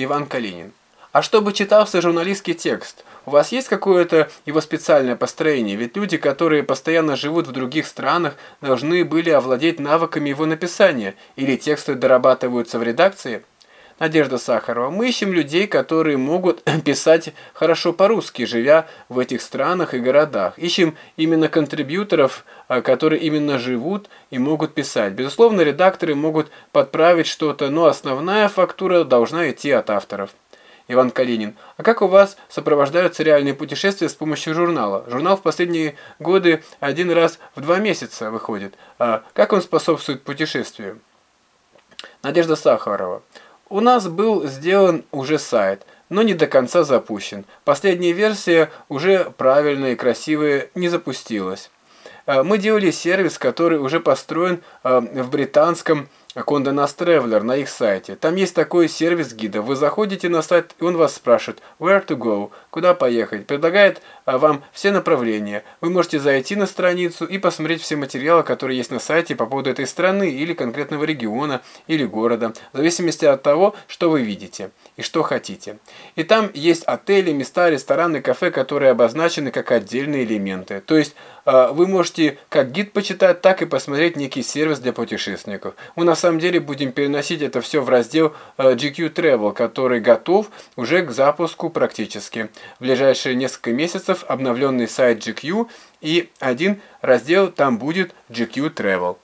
Иван Калинин. А чтобы читался журналистский текст, у вас есть какое-то его специальное построение? Ведь люди, которые постоянно живут в других странах, должны были овладеть навыками его написания, или тексты дорабатываются в редакции? Надежда Сахарова. Мы ищем людей, которые могут писать хорошо по-русски, живя в этих странах и городах. Ищем именно контрибьюторов, а, которые именно живут и могут писать. Безусловно, редакторы могут подправить что-то, но основная фактура должна идти от авторов. Иван Калинин. А как у вас сопровождаются реальные путешествия с помощью журнала? Журнал в последние годы один раз в два месяца выходит. А как он способствует путешествию? Надежда Сахарова. У нас был сделан уже сайт, но не до конца запущен. Последняя версия уже правильная и красивая не запустилась. Э, мы делали сервис, который уже построен э, в британском Conde Nast Traveler на их сайте. Там есть такой сервис гида. Вы заходите на сайт, и он вас спрашивает «Where to go?» Куда поехать? Предлагает а, вам все направления. Вы можете зайти на страницу и посмотреть все материалы, которые есть на сайте по поводу этой страны или конкретного региона или города, в зависимости от того, что вы видите и что хотите. И там есть отели, места, рестораны, кафе, которые обозначены как отдельные элементы. То есть а, вы можете как гид почитать, так и посмотреть некий сервис для путешественников. Мы на самом деле будем переносить это все в раздел а, GQ Travel, который готов уже к запуску практически. В ближайшие несколько месяцев обновленный сайт GQ и один раздел там будет GQ Travel.